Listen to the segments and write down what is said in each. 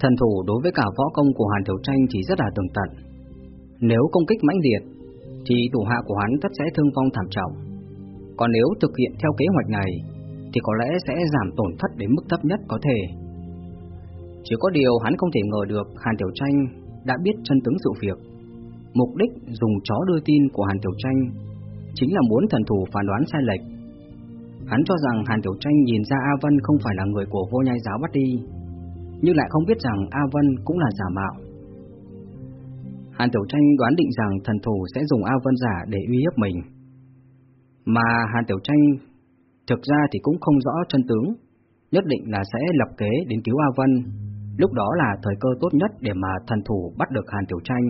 Thần thủ đối với cả võ công của Hàn Tiểu Tranh thì rất là tường tận. Nếu công kích mãnh liệt, thì thủ hạ của hắn tất sẽ thương vong thảm trọng. Còn nếu thực hiện theo kế hoạch này, thì có lẽ sẽ giảm tổn thất đến mức thấp nhất có thể. Chỉ có điều hắn không thể ngờ được Hàn Tiểu Tranh đã biết chân tướng sự việc. Mục đích dùng chó đưa tin của Hàn Tiểu Tranh chính là muốn thần thủ phán đoán sai lệch. Hắn cho rằng Hàn Tiểu Tranh nhìn ra A Vân không phải là người của vô nhai giáo bắt đi, nhưng lại không biết rằng A Vân cũng là giả mạo. Hàn Tiểu Tranh đoán định rằng thần thủ sẽ dùng A Vân giả để uy hiếp mình. Mà Hàn Tiểu Tranh thực ra thì cũng không rõ chân tướng, nhất định là sẽ lập kế đến cứu A Vân, lúc đó là thời cơ tốt nhất để mà thần thủ bắt được Hàn Tiểu Tranh.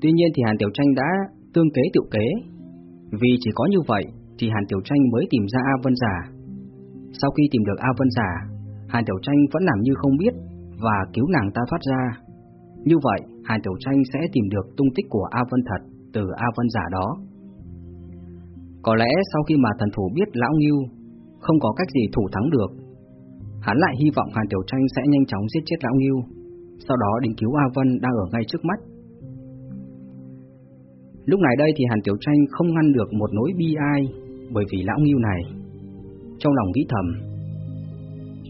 Tuy nhiên thì Hàn Tiểu Tranh đã tương kế tiểu kế, vì chỉ có như vậy thì Hàn Tiểu Tranh mới tìm ra A Vân giả. Sau khi tìm được A Vân giả, Hàn Tiểu Tranh vẫn làm như không biết và cứu nàng ta thoát ra. Như vậy, Hàn Tiểu Tranh sẽ tìm được tung tích của A Vân thật từ A Vân giả đó. Có lẽ sau khi mà thần thủ biết Lão Ngưu không có cách gì thủ thắng được, hắn lại hy vọng Hàn Tiểu Tranh sẽ nhanh chóng giết chết Lão Ngưu, sau đó đến cứu A Vân đang ở ngay trước mắt. Lúc này đây thì Hàn Tiểu Tranh không ngăn được một nỗi bi ai bởi vì Lão Ngưu này. Trong lòng nghĩ thầm,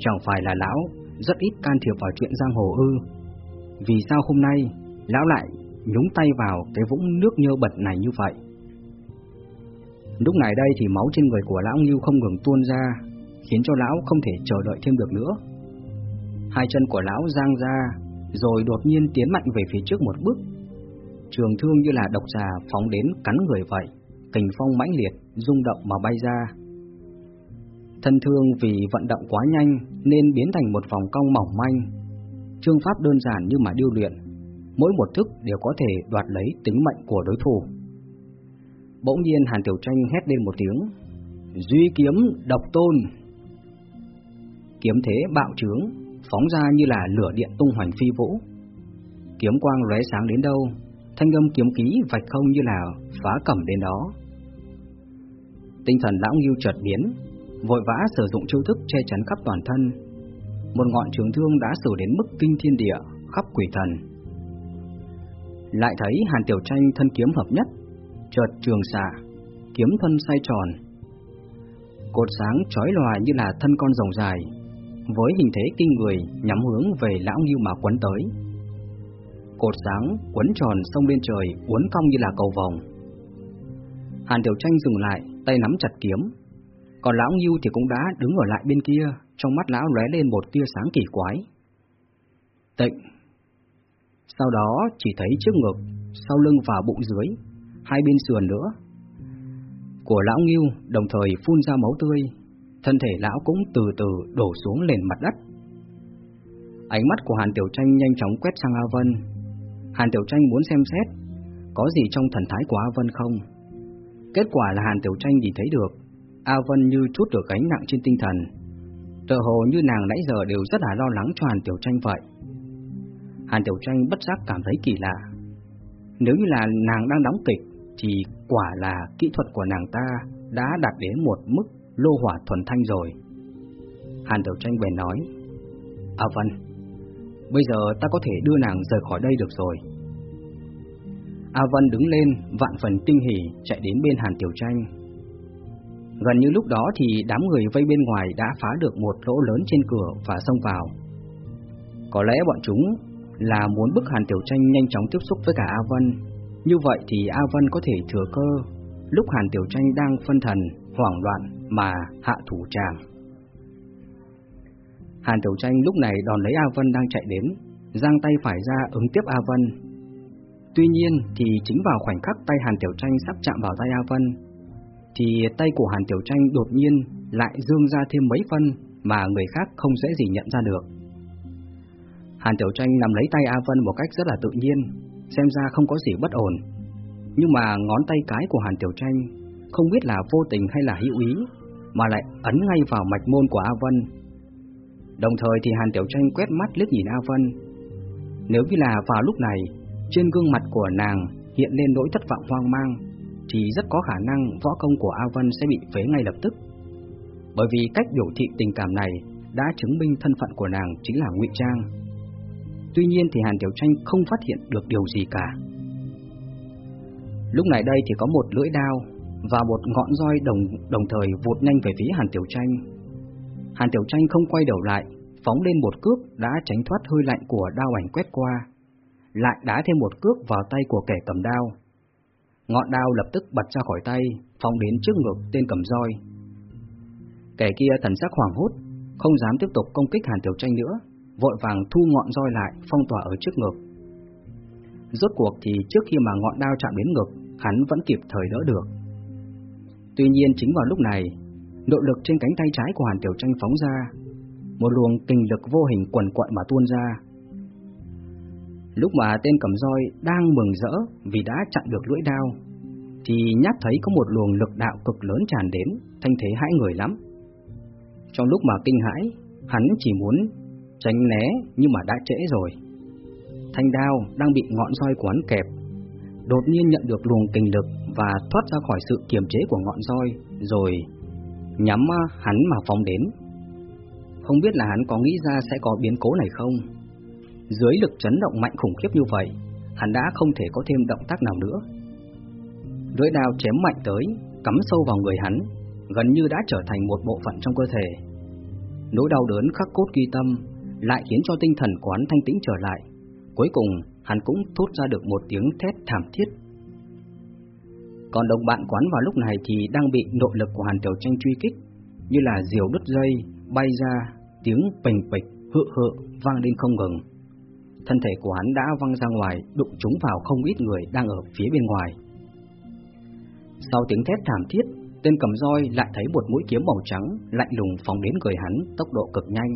chẳng phải là Lão rất ít can thiệp vào chuyện giang hồ ư. Vì sao hôm nay Lão lại nhúng tay vào cái vũng nước nhơ bật này như vậy? Lúc này đây thì máu trên người của lão Ngưu không ngừng tuôn ra, khiến cho lão không thể chờ đợi thêm được nữa. Hai chân của lão giang ra, rồi đột nhiên tiến mạnh về phía trước một bước. Trường thương như là độc xà phóng đến cắn người vậy, kình phong mãnh liệt, rung động mà bay ra. Thân thương vì vận động quá nhanh nên biến thành một vòng cong mỏng manh. Trương pháp đơn giản như mà điêu luyện, mỗi một thức đều có thể đoạt lấy tính mệnh của đối thủ. Bỗng nhiên Hàn Tiểu Tranh hét lên một tiếng Duy kiếm độc tôn Kiếm thế bạo trướng Phóng ra như là lửa điện tung hoành phi vũ Kiếm quang lóe sáng đến đâu Thanh âm kiếm khí vạch không như là phá cẩm đến đó Tinh thần lão nghiêu chợt biến Vội vã sử dụng chiêu thức che chắn khắp toàn thân Một ngọn trường thương đã xử đến mức kinh thiên địa Khắp quỷ thần Lại thấy Hàn Tiểu Tranh thân kiếm hợp nhất chợt trường xạ, kiếm thân xoay tròn. Cột sáng chói lòa như là thân con rồng dài, với hình thế kinh người nhắm hướng về lão Ngưu mà quấn tới. Cột sáng quấn tròn sông lên trời uốn cong như là cầu vòng. Hàn Tiểu Tranh dừng lại, tay nắm chặt kiếm. Còn lão Ngưu thì cũng đã đứng ở lại bên kia, trong mắt lão lóe lên một tia sáng kỳ quái. Tịnh. Sau đó chỉ thấy trước ngực, sau lưng và bụng dưới hai bên sườn nữa. Của lão Ngưu đồng thời phun ra máu tươi, thân thể lão cũng từ từ đổ xuống nền mặt đất. Ánh mắt của Hàn Tiểu Tranh nhanh chóng quét sang A Vân. Hàn Tiểu Tranh muốn xem xét có gì trong thần thái của A Vân không. Kết quả là Hàn Tiểu Tranh nhìn thấy được A Vân như chút được gánh nặng trên tinh thần. tựa hồ như nàng nãy giờ đều rất là lo lắng cho Hàn Tiểu Tranh vậy. Hàn Tiểu Tranh bất giác cảm thấy kỳ lạ. Nếu như là nàng đang đóng kịch thì quả là kỹ thuật của nàng ta đã đạt đến một mức lô hỏa thuần thanh rồi. Hàn Tiểu Tranh bèn nói, A Vân, bây giờ ta có thể đưa nàng rời khỏi đây được rồi. A Vân đứng lên, vạn phần tinh hỉ chạy đến bên Hàn Tiểu Tranh. Gần như lúc đó thì đám người vây bên ngoài đã phá được một lỗ lớn trên cửa và xông vào. Có lẽ bọn chúng là muốn bức Hàn Tiểu Tranh nhanh chóng tiếp xúc với cả A Vân như vậy thì A Vân có thể thừa cơ lúc Hàn Tiểu Tranh đang phân thần, hoảng loạn mà hạ thủ tràng. Hàn Tiểu Tranh lúc này đòn lấy A Vân đang chạy đến, giang tay phải ra ứng tiếp A Vân. Tuy nhiên thì chính vào khoảnh khắc tay Hàn Tiểu Tranh sắp chạm vào tay A Vân, thì tay của Hàn Tiểu Tranh đột nhiên lại dương ra thêm mấy phân mà người khác không dễ gì nhận ra được. Hàn Tiểu Tranh nắm lấy tay A Vân một cách rất là tự nhiên, xem ra không có gì bất ổn. Nhưng mà ngón tay cái của Hàn Tiểu Tranh không biết là vô tình hay là hữu ý, mà lại ấn ngay vào mạch môn của A Vân. Đồng thời thì Hàn Tiểu Tranh quét mắt liếc nhìn A Vân. Nếu như là vào lúc này, trên gương mặt của nàng hiện lên nỗi thất vọng hoang mang, thì rất có khả năng võ công của A Vân sẽ bị phế ngay lập tức. Bởi vì cách biểu thị tình cảm này đã chứng minh thân phận của nàng chính là ngụy trang. Tuy nhiên thì Hàn Tiểu Tranh không phát hiện được điều gì cả. Lúc này đây thì có một lưỡi đao và một ngọn roi đồng đồng thời vụt nhanh về phía Hàn Tiểu Tranh. Hàn Tiểu Tranh không quay đầu lại, phóng lên một cước đã tránh thoát hơi lạnh của đao ảnh quét qua, lại đá thêm một cước vào tay của kẻ cầm đao. Ngọn đao lập tức bật ra khỏi tay, phóng đến trước ngực tên cầm roi. Kẻ kia thần sắc hoảng hốt, không dám tiếp tục công kích Hàn Tiểu Tranh nữa, vội vàng thu ngọn roi lại, phong tỏa ở trước ngực. Rốt cuộc thì trước khi mà ngọn đao chạm đến ngực, hắn vẫn kịp thời đỡ được. Tuy nhiên chính vào lúc này, nội lực trên cánh tay trái của Hàn Tiểu Tranh phóng ra, một luồng kinh lực vô hình quần quận mà tuôn ra. Lúc mà tên cầm roi đang mừng rỡ vì đã chặn được lưỡi đao, thì nhát thấy có một luồng lực đạo cực lớn tràn đến, thanh thế hãi người lắm. Trong lúc mà kinh hãi, hắn chỉ muốn tránh né nhưng mà đã trễ rồi. Thanh đao đang bị ngọn roi của hắn kẹp, đột nhiên nhận được luồng kinh lực và thoát ra khỏi sự kiềm chế của ngọn roi, rồi nhắm hắn mà phóng đến. Không biết là hắn có nghĩ ra sẽ có biến cố này không? Dưới lực chấn động mạnh khủng khiếp như vậy, hắn đã không thể có thêm động tác nào nữa. Lưỡi đao chém mạnh tới, cắm sâu vào người hắn, gần như đã trở thành một bộ phận trong cơ thể. Nỗi đau đớn khắc cốt ghi tâm lại khiến cho tinh thần quán thanh tĩnh trở lại. Cuối cùng, hắn cũng thốt ra được một tiếng thét thảm thiết. Còn đồng bạn quán vào lúc này thì đang bị nội lực của Hàn Tiểu Tranh truy kích, như là diều đứt dây, bay ra, tiếng bình bịch, hự hự vang lên không ngừng. Thân thể của hắn đã văng ra ngoài, đụng trúng vào không ít người đang ở phía bên ngoài. Sau tiếng thét thảm thiết, tên cầm roi lại thấy một mũi kiếm màu trắng lạnh lùng phóng đến người hắn tốc độ cực nhanh.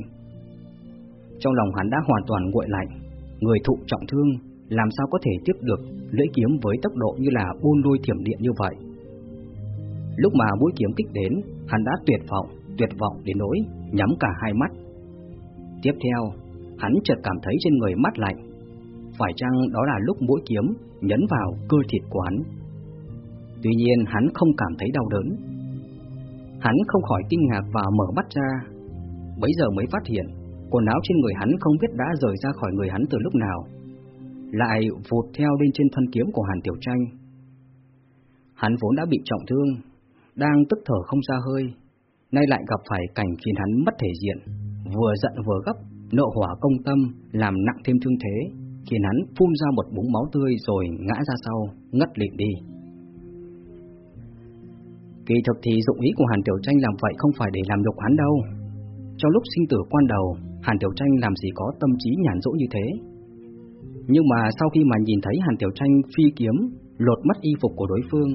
Trong lòng hắn đã hoàn toàn nguội lạnh, người thụ trọng thương làm sao có thể tiếp được lưỡi kiếm với tốc độ như là buôn lôi thiểm điện như vậy. Lúc mà mũi kiếm kích đến, hắn đã tuyệt vọng, tuyệt vọng đến nỗi nhắm cả hai mắt. Tiếp theo, hắn chợt cảm thấy trên người mát lạnh. Phải chăng đó là lúc mũi kiếm nhấn vào cơ thịt của hắn? Tuy nhiên hắn không cảm thấy đau đớn. Hắn không khỏi kinh ngạc và mở mắt ra. Bấy giờ mới phát hiện, quần áo trên người hắn không biết đã rời ra khỏi người hắn từ lúc nào. Lại vụt theo lên trên thân kiếm của Hàn Tiểu Tranh. Hắn vốn đã bị trọng thương, đang tức thở không ra hơi, nay lại gặp phải cảnh khiến hắn mất thể diện, vừa giận vừa gấp, nộ hỏa công tâm làm nặng thêm thương thế, khiến hắn phun ra một búng máu tươi rồi ngã ra sau, ngất lịm đi. Kỳ thực thì dụng ý của Hàn Tiểu Tranh làm vậy không phải để làm nhục hắn đâu. Trong lúc sinh tử quan đầu, Hàn Tiểu Tranh làm gì có tâm trí nhàn rỗi như thế. Nhưng mà sau khi mà nhìn thấy Hàn Tiểu Tranh phi kiếm, lột mất y phục của đối phương,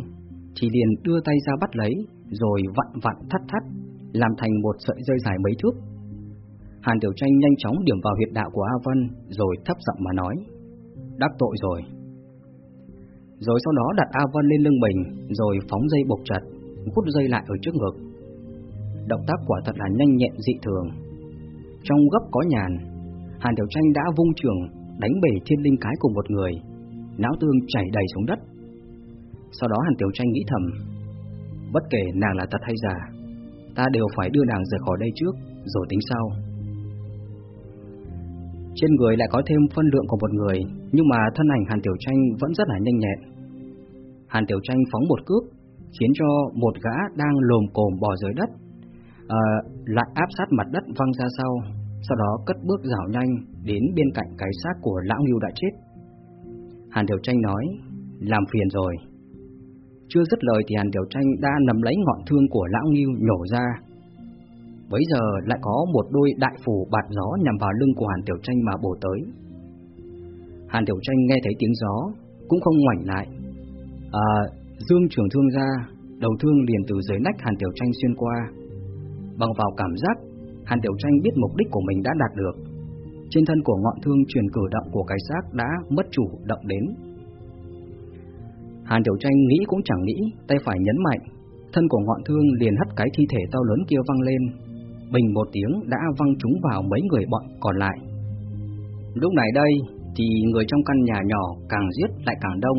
thì liền đưa tay ra bắt lấy, rồi vặn vặn thắt thắt, làm thành một sợi dây dài mấy thước. Hàn Tiểu Tranh nhanh chóng điểm vào huyệt đạo của A Văn, rồi thấp giọng mà nói, đắc tội rồi. Rồi sau đó đặt A Văn lên lưng mình, rồi phóng dây buộc chặt, hút dây lại ở trước ngực. Động tác quả thật là nhanh nhẹn dị thường. Trong gấp có nhàn, Hàn Tiểu Tranh đã vung trường đánh bể thiên linh cái của một người, não tương chảy đầy xuống đất. Sau đó Hàn Tiểu Tranh nghĩ thầm, bất kể nàng là thật hay giả, ta đều phải đưa nàng rời khỏi đây trước, rồi tính sau. Trên người lại có thêm phân lượng của một người, nhưng mà thân ảnh Hàn Tiểu Tranh vẫn rất là nhanh nhẹn. Hàn Tiểu Tranh phóng một cước, khiến cho một gã đang lồm cồm bò dưới đất, ờ, à, lại áp sát mặt đất văng ra sau, sau đó cất bước dạo nhanh đến bên cạnh cái xác của lão Ngưu đã chết. Hàn Tiểu Tranh nói, làm phiền rồi. Chưa dứt lời thì Hàn Tiểu Tranh đã nắm lấy ngọn thương của lão Ngưu nhổ ra. Bấy giờ lại có một đôi đại phủ bạt gió nhằm vào lưng của Hàn Tiểu Tranh mà bổ tới. Hàn Tiểu Tranh nghe thấy tiếng gió, cũng không ngoảnh lại. À, Dương trường thương ra, đầu thương liền từ dưới nách Hàn Tiểu Tranh xuyên qua. Bằng vào cảm giác, Hàn Tiểu Tranh biết mục đích của mình đã đạt được. Trên thân của ngọn thương truyền cử động của cái xác đã mất chủ động đến. Hàn Tiểu Tranh nghĩ cũng chẳng nghĩ, tay phải nhấn mạnh, thân của ngọn thương liền hất cái thi thể to lớn kia văng lên. Bình một tiếng đã văng trúng vào mấy người bọn còn lại. Lúc này đây thì người trong căn nhà nhỏ càng giết lại càng đông,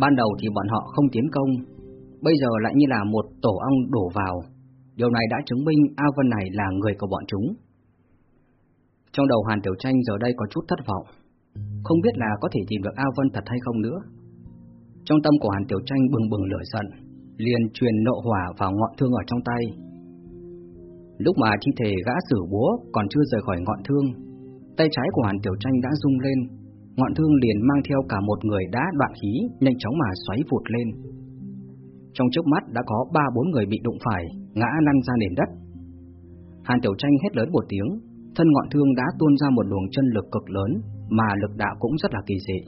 Ban đầu thì bọn họ không tiến công, bây giờ lại như là một tổ ong đổ vào, Điều này đã chứng minh A Vân này là người của bọn chúng. Trong đầu Hàn Tiểu Tranh giờ đây có chút thất vọng, không biết là có thể tìm được A Vân thật hay không nữa. Trong tâm của Hàn Tiểu Tranh bừng bừng lửa giận, liền truyền nộ hỏa vào ngọn thương ở trong tay. Lúc mà thi thể gã sử búa còn chưa rời khỏi ngọn thương, tay trái của Hàn Tiểu Tranh đã rung lên, ngọn thương liền mang theo cả một người đã đoạn khí, nhanh chóng mà xoáy vụt lên. Trong trước mắt đã có ba bốn người bị đụng phải, ngã lăn ra nền đất. Hàn Tiểu Tranh hét lớn một tiếng, thân ngọn thương đã tuôn ra một luồng chân lực cực lớn, mà lực đạo cũng rất là kỳ dị.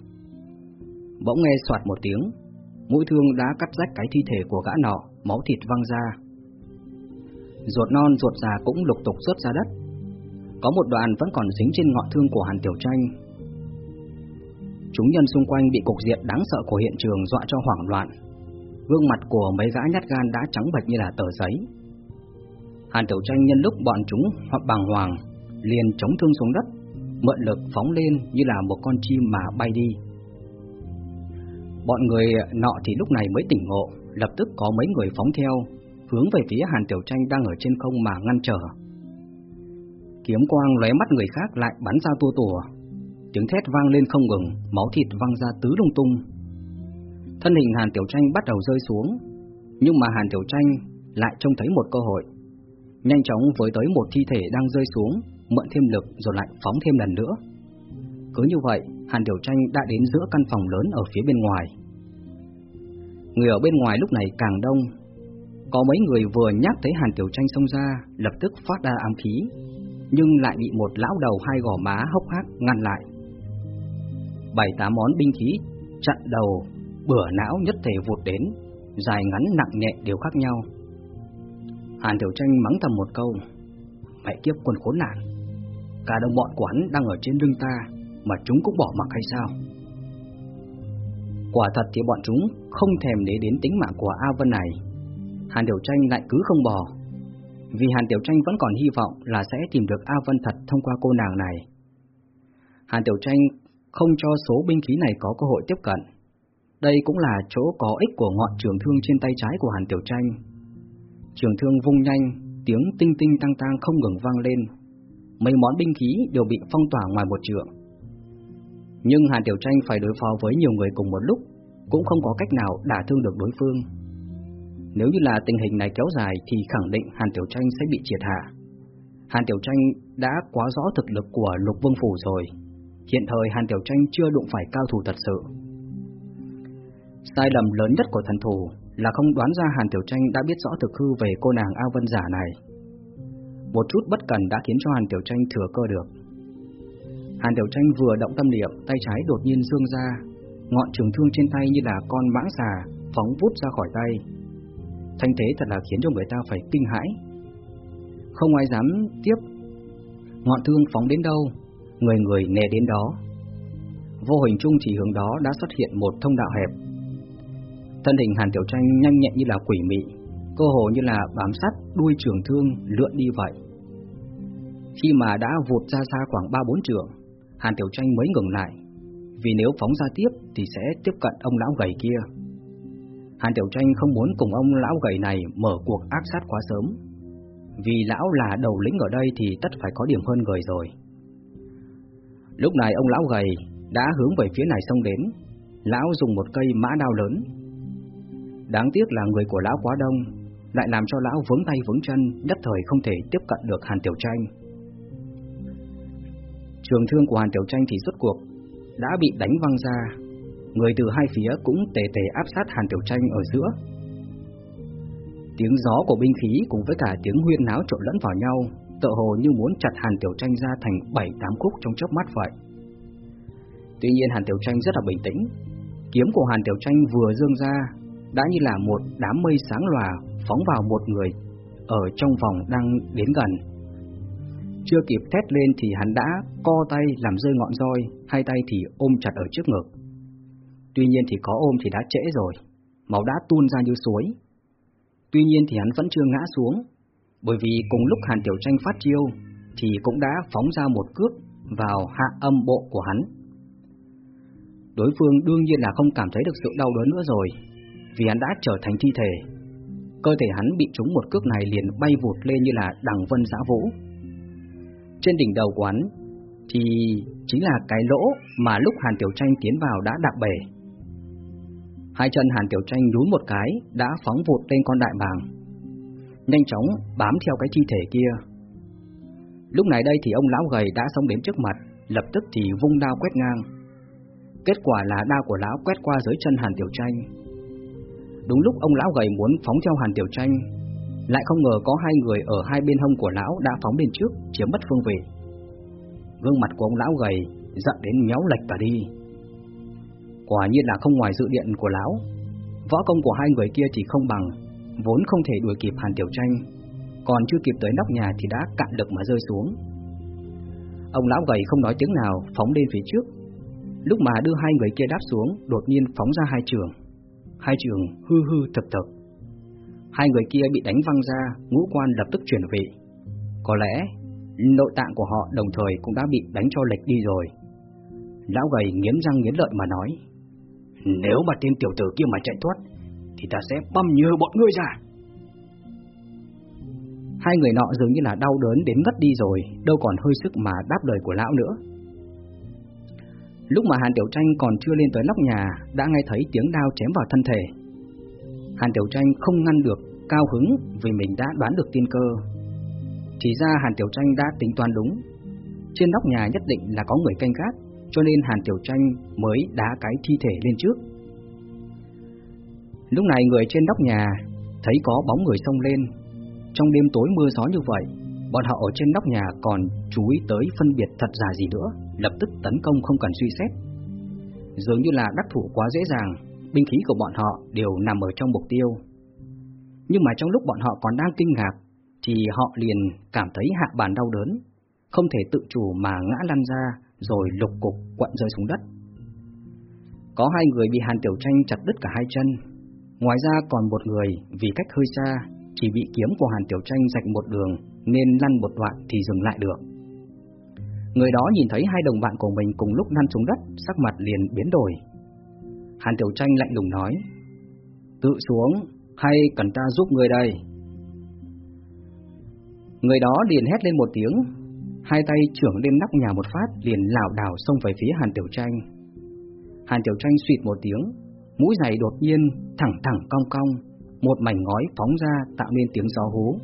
Bỗng nghe soạt một tiếng, mũi thương đã cắt rách cái thi thể của gã nọ, máu thịt văng ra. Ruột non ruột già cũng lục tục rớt ra đất. Có một đoạn vẫn còn dính trên ngọn thương của Hàn Tiểu Tranh. Chúng nhân xung quanh bị cục diện đáng sợ của hiện trường dọa cho hoảng loạn. Gương mặt của mấy gã nhát gan đã trắng bệch như là tờ giấy. Hàn Tiểu Tranh nhân lúc bọn chúng hoặc bàng hoàng, liền chống thương xuống đất, mượn lực phóng lên như là một con chim mà bay đi. Bọn người nọ thì lúc này mới tỉnh ngộ, lập tức có mấy người phóng theo, hướng về phía Hàn Tiểu Tranh đang ở trên không mà ngăn trở. Kiếm quang lóe mắt người khác lại bắn ra tua tủa, tiếng thét vang lên không ngừng, máu thịt văng ra tứ lung tung. Thân hình Hàn Tiểu Tranh bắt đầu rơi xuống, nhưng mà Hàn Tiểu Tranh lại trông thấy một cơ hội. Nhanh chóng với tới một thi thể đang rơi xuống, mượn thêm lực rồi lại phóng thêm lần nữa. Cứ như vậy, Hàn Tiểu Tranh đã đến giữa căn phòng lớn ở phía bên ngoài. Người ở bên ngoài lúc này càng đông. Có mấy người vừa nhắc thấy Hàn Tiểu Tranh xông ra, lập tức phát ra ám khí, nhưng lại bị một lão đầu hai gò má hốc hác ngăn lại. Bảy tám món binh khí chặn đầu, bửa não nhất thể vụt đến, dài ngắn nặng nhẹ đều khác nhau. Hàn Tiểu Tranh mắng thầm một câu, mẹ kiếp quân khốn nạn, cả đồng bọn của hắn đang ở trên lưng ta, mà chúng cũng bỏ mặc hay sao? Quả thật thì bọn chúng không thèm để đến tính mạng của A Vân này. Hàn Tiểu Tranh lại cứ không bỏ. Vì Hàn Tiểu Tranh vẫn còn hy vọng là sẽ tìm được A Vân thật thông qua cô nàng này. Hàn Tiểu Tranh không cho số binh khí này có cơ hội tiếp cận. Đây cũng là chỗ có ích của ngọn trường thương trên tay trái của Hàn Tiểu Tranh. Trường thương vung nhanh, tiếng tinh tinh tăng tăng không ngừng vang lên. Mấy món binh khí đều bị phong tỏa ngoài một trượng. Nhưng Hàn Tiểu Tranh phải đối phó với nhiều người cùng một lúc, cũng không có cách nào đả thương được đối phương. Nếu như là tình hình này kéo dài thì khẳng định Hàn Tiểu Tranh sẽ bị triệt hạ. Hàn Tiểu Tranh đã quá rõ thực lực của Lục Vương Phủ rồi. Hiện thời Hàn Tiểu Tranh chưa đụng phải cao thủ thật sự. Sai lầm lớn nhất của thần thủ là không đoán ra Hàn Tiểu Tranh đã biết rõ thực hư về cô nàng A Vân giả này. Một chút bất cần đã khiến cho Hàn Tiểu Tranh thừa cơ được. Hàn Tiểu Tranh vừa động tâm niệm, tay trái đột nhiên dương ra, ngọn trường thương trên tay như là con mãng xà phóng vút ra khỏi tay. Thanh thế thật là khiến cho người ta phải kinh hãi. Không ai dám tiếp. Ngọn thương phóng đến đâu, người người nề đến đó. Vô hình chung chỉ hướng đó đã xuất hiện một thông đạo hẹp. Thân hình Hàn Tiểu Tranh nhanh nhẹn như là quỷ mị, cơ hồ như là bám sát đuôi trường thương lượn đi vậy. Khi mà đã vụt ra xa khoảng 3-4 trường, Hàn Tiểu Tranh mới ngừng lại, vì nếu phóng ra tiếp thì sẽ tiếp cận ông lão gầy kia. Hàn Tiểu Tranh không muốn cùng ông lão gầy này mở cuộc ác sát quá sớm, vì lão là đầu lĩnh ở đây thì tất phải có điểm hơn người rồi. Lúc này ông lão gầy đã hướng về phía này xông đến, lão dùng một cây mã đao lớn. Đáng tiếc là người của lão quá đông, lại làm cho lão vướng tay vướng chân, nhất thời không thể tiếp cận được Hàn Tiểu Tranh. Trường thương của Hàn Tiểu Tranh thì rốt cuộc đã bị đánh văng ra, người từ hai phía cũng tề tề áp sát Hàn Tiểu Tranh ở giữa. Tiếng gió của binh khí cùng với cả tiếng huyên náo trộn lẫn vào nhau, tựa hồ như muốn chặt Hàn Tiểu Tranh ra thành bảy tám khúc trong chớp mắt vậy. Tuy nhiên Hàn Tiểu Tranh rất là bình tĩnh, kiếm của Hàn Tiểu Tranh vừa dương ra, đã như là một đám mây sáng lòa phóng vào một người ở trong vòng đang đến gần. Chưa kịp thét lên thì hắn đã co tay làm rơi ngọn roi, hai tay thì ôm chặt ở trước ngực. Tuy nhiên thì có ôm thì đã trễ rồi, máu đã tuôn ra như suối. Tuy nhiên thì hắn vẫn chưa ngã xuống, bởi vì cùng lúc Hàn Tiểu Tranh phát chiêu thì cũng đã phóng ra một cước vào hạ âm bộ của hắn. Đối phương đương nhiên là không cảm thấy được sự đau đớn nữa rồi, vì hắn đã trở thành thi thể. cơ thể hắn bị trúng một cước này liền bay vụt lên như là đằng vân giã vũ. Trên đỉnh đầu của hắn thì chính là cái lỗ mà lúc Hàn Tiểu Tranh tiến vào đã đạp bể. Hai chân Hàn Tiểu Tranh nhún một cái đã phóng vụt lên con đại bàng, nhanh chóng bám theo cái thi thể kia. Lúc này đây thì ông lão gầy đã xông đến trước mặt, lập tức thì vung đao quét ngang. Kết quả là đao của lão quét qua dưới chân Hàn Tiểu Tranh. Đúng lúc ông lão gầy muốn phóng theo Hàn Tiểu Tranh, lại không ngờ có hai người ở hai bên hông của lão đã phóng lên trước, chiếm mất phương vị. Gương mặt của ông lão gầy giận đến méo lệch cả đi. Quả nhiên là không ngoài dự điện của lão. Võ công của hai người kia thì không bằng, vốn không thể đuổi kịp Hàn Tiểu Tranh, còn chưa kịp tới nóc nhà thì đã cạn lực mà rơi xuống. Ông lão gầy không nói tiếng nào, phóng lên phía trước. Lúc mà đưa hai người kia đáp xuống, đột nhiên phóng ra hai trường. Hai trường hư hư thực thực. Hai người kia bị đánh văng ra, ngũ quan lập tức chuyển vị. Có lẽ nội tạng của họ đồng thời cũng đã bị đánh cho lệch đi rồi. Lão gầy nghiến răng nghiến lợi mà nói, nếu mà tên tiểu tử kia mà chạy thoát, thì ta sẽ băm nhừ bọn ngươi ra. Hai người nọ dường như là đau đớn đến ngất đi rồi, đâu còn hơi sức mà đáp lời của lão nữa. Lúc mà Hàn Tiểu Tranh còn chưa lên tới nóc nhà, đã nghe thấy tiếng đao chém vào thân thể. Hàn Tiểu Tranh không ngăn được, cao hứng vì mình đã đoán được tiên cơ. Chỉ ra Hàn Tiểu Tranh đã tính toán đúng. Trên nóc nhà nhất định là có người canh gác, cho nên Hàn Tiểu Tranh mới đá cái thi thể lên trước. Lúc này người trên nóc nhà thấy có bóng người xông lên. Trong đêm tối mưa gió như vậy, bọn họ ở trên nóc nhà còn chú ý tới phân biệt thật giả gì nữa, lập tức tấn công không cần suy xét. Dường như là đắc thủ quá dễ dàng, binh khí của bọn họ đều nằm ở trong mục tiêu. Nhưng mà trong lúc bọn họ còn đang kinh ngạc, thì họ liền cảm thấy hạ bàn đau đớn, không thể tự chủ mà ngã lăn ra rồi lục cục quặn rơi xuống đất. Có hai người bị Hàn Tiểu Tranh chặt đứt cả hai chân, ngoài ra còn một người vì cách hơi xa, chỉ bị kiếm của Hàn Tiểu Tranh rạch một đường nên lăn một đoạn thì dừng lại được. Người đó nhìn thấy hai đồng bạn của mình cùng lúc lăn xuống đất, sắc mặt liền biến đổi. Hàn Tiểu Tranh lạnh lùng nói, tự xuống hay cần ta giúp người đây? Người đó liền hét lên một tiếng, hai tay trưởng lên nóc nhà một phát liền lảo đảo xông về phía Hàn Tiểu Tranh. Hàn Tiểu Tranh suýt một tiếng, mũi giày đột nhiên thẳng thẳng cong cong, một mảnh ngói phóng ra tạo nên tiếng gió hú.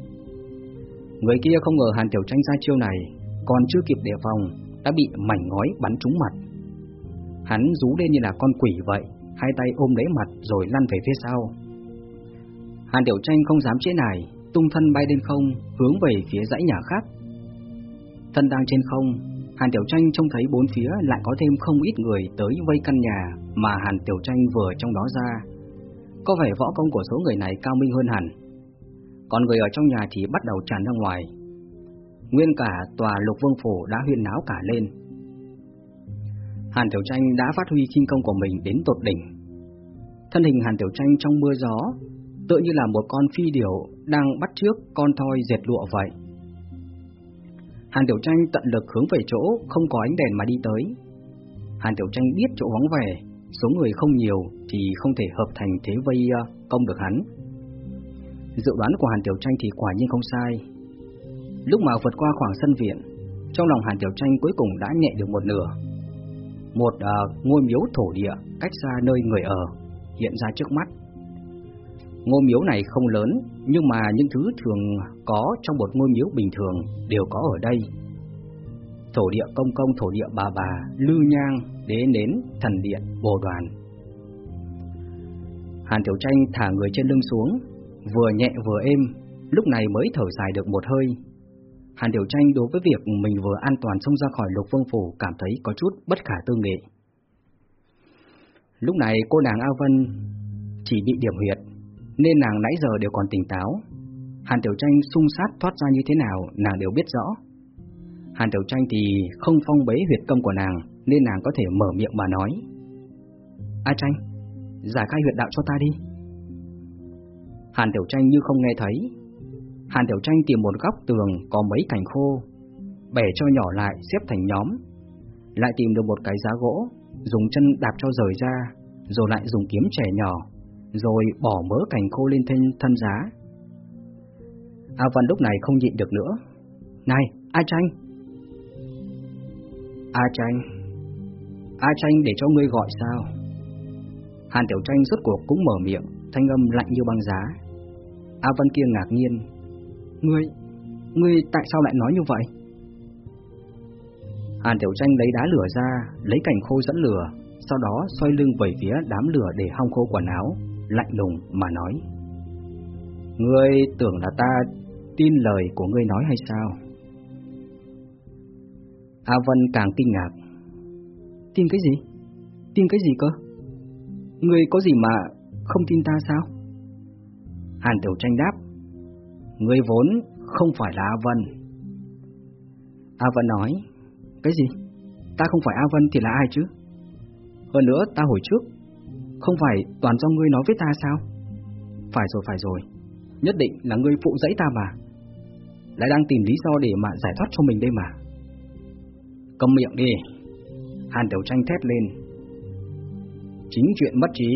Người kia không ngờ Hàn Tiểu Tranh ra chiêu này, còn chưa kịp đề phòng, đã bị mảnh ngói bắn trúng mặt. Hắn rú lên như là con quỷ vậy, hai tay ôm lấy mặt rồi lăn về phía sau. Hàn Tiểu Tranh không dám chế nải, tung thân bay lên không, hướng về phía dãy nhà khác. Thân đang trên không, Hàn Tiểu Tranh trông thấy bốn phía lại có thêm không ít người tới vây căn nhà mà Hàn Tiểu Tranh vừa trong đó ra. Có vẻ võ công của số người này cao minh hơn hẳn. Còn người ở trong nhà thì bắt đầu tràn ra ngoài. Nguyên cả tòa lục vương phủ đã huyên náo cả lên. Hàn Tiểu Tranh đã phát huy kinh công của mình đến tột đỉnh. Thân hình Hàn Tiểu Tranh trong mưa gió, tựa như là một con phi điểu đang bắt trước con thoi dệt lụa vậy. Hàn Tiểu Tranh tận lực hướng về chỗ không có ánh đèn mà đi tới. Hàn Tiểu Tranh biết chỗ vắng vẻ, số người không nhiều thì không thể hợp thành thế vây ờ, công được hắn. Dự đoán của Hàn Tiểu Tranh thì quả nhiên không sai. Lúc mà vượt qua khoảng sân viện, trong lòng Hàn Tiểu Tranh cuối cùng đã nhẹ được một nửa. Một uh, ngôi miếu thổ địa cách xa nơi người ở hiện ra trước mắt. Ngôi miếu này không lớn, nhưng mà những thứ thường có trong một ngôi miếu bình thường đều có ở đây. Thổ địa công công, thổ địa bà bà, lư nhang, đế nến, thần điện, bồ đoàn. Hàn Tiểu Tranh thả người trên lưng xuống, vừa nhẹ vừa êm, lúc này mới thở dài được một hơi. Hàn Tiểu Tranh đối với việc mình vừa an toàn xông ra khỏi lục vương phủ cảm thấy có chút bất khả tư nghị. Lúc này cô nàng A Vân chỉ bị điểm huyệt, nên nàng nãy giờ đều còn tỉnh táo. Hàn Tiểu Tranh sung sát thoát ra như thế nào nàng đều biết rõ. Hàn Tiểu Tranh thì không phong bế huyệt công của nàng nên nàng có thể mở miệng mà nói. A Tranh, giải khai huyệt đạo cho ta đi. Hàn Tiểu Tranh như không nghe thấy. Hàn Tiểu Tranh tìm một góc tường có mấy cành khô, bẻ cho nhỏ lại xếp thành nhóm, lại tìm được một cái giá gỗ, dùng chân đạp cho rời ra, rồi lại dùng kiếm trẻ nhỏ rồi bỏ mớ cành khô lên thân thân giá, A Văn lúc này không nhịn được nữa. Này, A Tranh! A Tranh! A Tranh để cho ngươi gọi sao? Hàn Tiểu Tranh rốt cuộc cũng mở miệng, thanh âm lạnh như băng giá. A Văn kia ngạc nhiên. Ngươi, ngươi tại sao lại nói như vậy? Hàn Tiểu Tranh lấy đá lửa ra, lấy cành khô dẫn lửa, sau đó xoay lưng về phía đám lửa để hong khô quần áo, lạnh lùng mà nói. Ngươi tưởng là ta tin lời của ngươi nói hay sao? A Vân càng kinh ngạc. Tin cái gì? Tin cái gì cơ? Ngươi có gì mà không tin ta sao? Hàn Tiểu Tranh đáp. Ngươi vốn không phải là A Vân. A Vân nói. Cái gì? Ta không phải A Vân thì là ai chứ? Hơn nữa ta hồi trước không phải toàn do ngươi nói với ta sao? Phải rồi phải rồi. Nhất định là ngươi phụ dãy ta mà. Lại đang tìm lý do để mà giải thoát cho mình đây mà. Cầm miệng đi. Hàn Tiểu Tranh thét lên. Chính chuyện mất trí,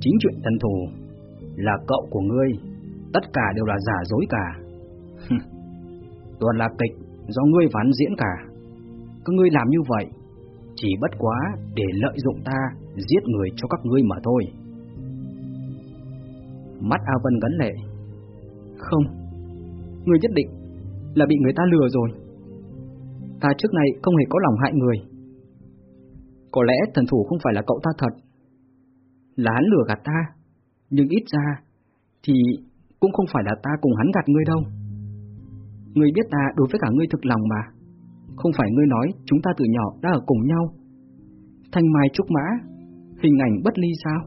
Chính chuyện thần thù Là cậu của ngươi. Tất cả đều là giả dối cả. Toàn là kịch Do ngươi ván diễn cả. Cứ ngươi làm như vậy chỉ bất quá để lợi dụng ta, Giết người cho các ngươi mà thôi. Mắt A Vân gắn lệ. Không, Ngươi nhất định là bị người ta lừa rồi. Ta trước này không hề có lòng hại người. Có lẽ thần thủ không phải là cậu ta thật. Là hắn lừa gạt ta, Nhưng ít ra Thì cũng không phải là ta cùng hắn gạt ngươi đâu. Ngươi biết ta đối với cả ngươi thực lòng mà không phải ngươi nói chúng ta từ nhỏ đã ở cùng nhau. Thanh mai trúc mã Hình ảnh bất ly sao?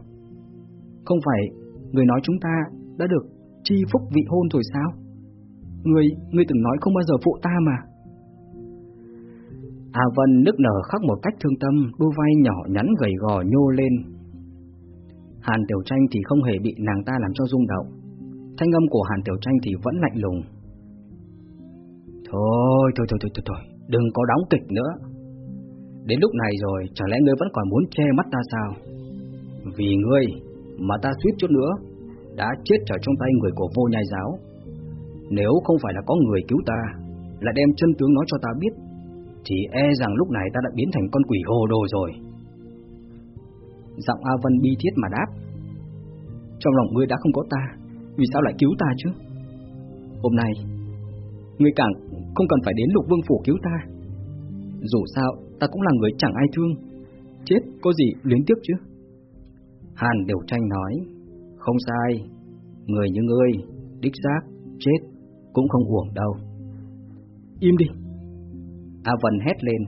Không phải Người nói chúng ta đã được chi phúc vị hôn rồi sao? Người, người từng nói không bao giờ phụ ta mà. A Vân nức nở khóc một cách thương tâm Đôi vai nhỏ nhắn gầy gò nhô lên. Hàn Tiểu Tranh thì không hề bị nàng ta làm cho rung động. Thanh âm của Hàn Tiểu Tranh thì vẫn lạnh lùng. Thôi, thôi, thôi, thôi, thôi, thôi. Đừng có đóng kịch nữa. Đến lúc này rồi, Chẳng lẽ ngươi vẫn còn muốn che mắt ta sao? Vì ngươi Mà ta suýt chút nữa, Đã chết ở trong tay người của vô nhai giáo. Nếu không phải là có người cứu ta Lại đem chân tướng nói cho ta biết thì e rằng lúc này ta đã biến thành con quỷ hồ đồ rồi. Giọng A Vân bi thiết mà đáp, Trong lòng ngươi đã không có ta, Vì sao lại cứu ta chứ? Hôm nay, Ngươi càng không cần phải đến lục vương phủ cứu ta. Dù sao ta cũng là người chẳng ai thương. Chết có gì luyến tiếc chứ? Hàn Điều Tranh nói Không sai. Người như ngươi Đích xác Chết Cũng không uổng đâu. Im đi. A Vân hét lên.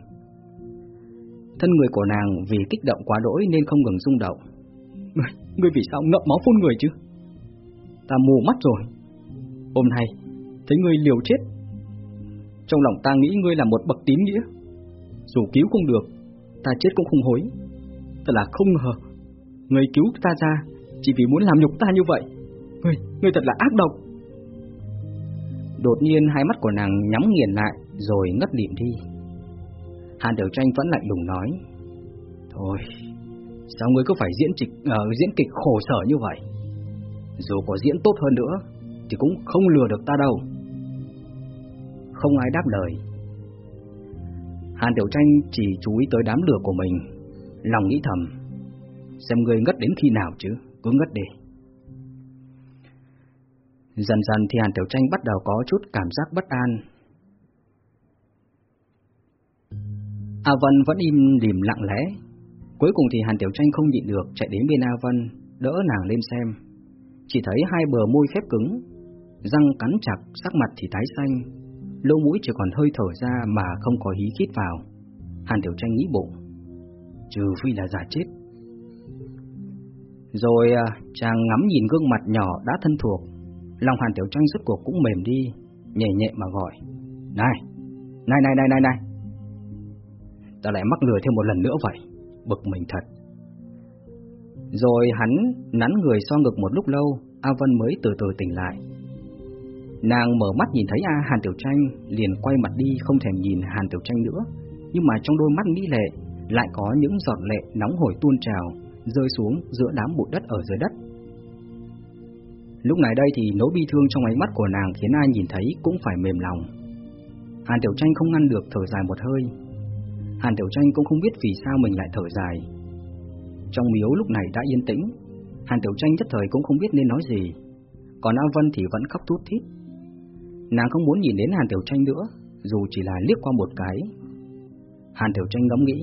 Thân người của nàng vì kích động quá đỗi nên không ngừng rung động. Ngươi, ngươi vì sao ngậm máu phun người chứ? Ta mù mắt rồi. Hôm nay Thấy ngươi liều chết trong lòng ta nghĩ ngươi là một bậc tín nghĩa. Dù cứu không được Ta chết cũng không hối. Thật là không ngờ Ngươi cứu ta ra Chỉ vì muốn làm nhục ta như vậy. Ngươi, ngươi thật là ác độc. Đột nhiên hai mắt của nàng nhắm nghiền lại Rồi ngất lịm đi. Hàn Tiểu Tranh vẫn lạnh lùng nói Thôi Sao ngươi cứ phải diễn trịch, uh, diễn kịch khổ sở như vậy? Dù có diễn tốt hơn nữa Thì cũng không lừa được ta đâu không ai đáp lời. Hàn Tiểu Tranh chỉ chú ý tới đám lửa của mình, Lòng nghĩ thầm, Xem người ngất đến khi nào chứ, Cứ ngất đi. Dần dần thì Hàn Tiểu Tranh bắt đầu có chút cảm giác bất an. A Vân vẫn im lìm lặng lẽ. Cuối cùng thì Hàn Tiểu Tranh không nhịn được Chạy đến bên A Vân, Đỡ nàng lên xem. Chỉ thấy hai bờ môi khép cứng, Răng cắn chặt, Sắc mặt thì tái xanh lỗ mũi chỉ còn hơi thở ra mà không có hí khít vào. Hàn Tiểu Tranh nghĩ bụng, trừ phi là giả chết. Rồi à, chàng ngắm nhìn gương mặt nhỏ đã thân thuộc, lòng Hàn Tiểu Tranh rốt cuộc cũng mềm đi, nhẹ nhẹ mà gọi, này, này này này này này, ta lại mắc lừa thêm một lần nữa vậy, bực mình thật. Rồi hắn nắn người so ngực một lúc lâu, A Vân mới từ từ tỉnh lại. Nàng mở mắt nhìn thấy A Hàn Tiểu Tranh liền quay mặt đi không thèm nhìn Hàn Tiểu Tranh nữa Nhưng mà trong đôi mắt mỹ lệ lại có những giọt lệ nóng hổi tuôn trào Rơi xuống giữa đám bụi đất ở dưới đất Lúc này đây thì nỗi bi thương trong ánh mắt của nàng khiến ai nhìn thấy cũng phải mềm lòng. Hàn Tiểu Tranh không ngăn được thở dài một hơi. Hàn Tiểu Tranh cũng không biết vì sao mình lại thở dài. Trong miếu lúc này đã yên tĩnh, Hàn Tiểu Tranh nhất thời cũng không biết nên nói gì. Còn A Vân thì vẫn khóc thút thít. Nàng không muốn nhìn đến Hàn Tiểu Tranh nữa, dù chỉ là liếc qua một cái. Hàn Tiểu Tranh ngẫm nghĩ,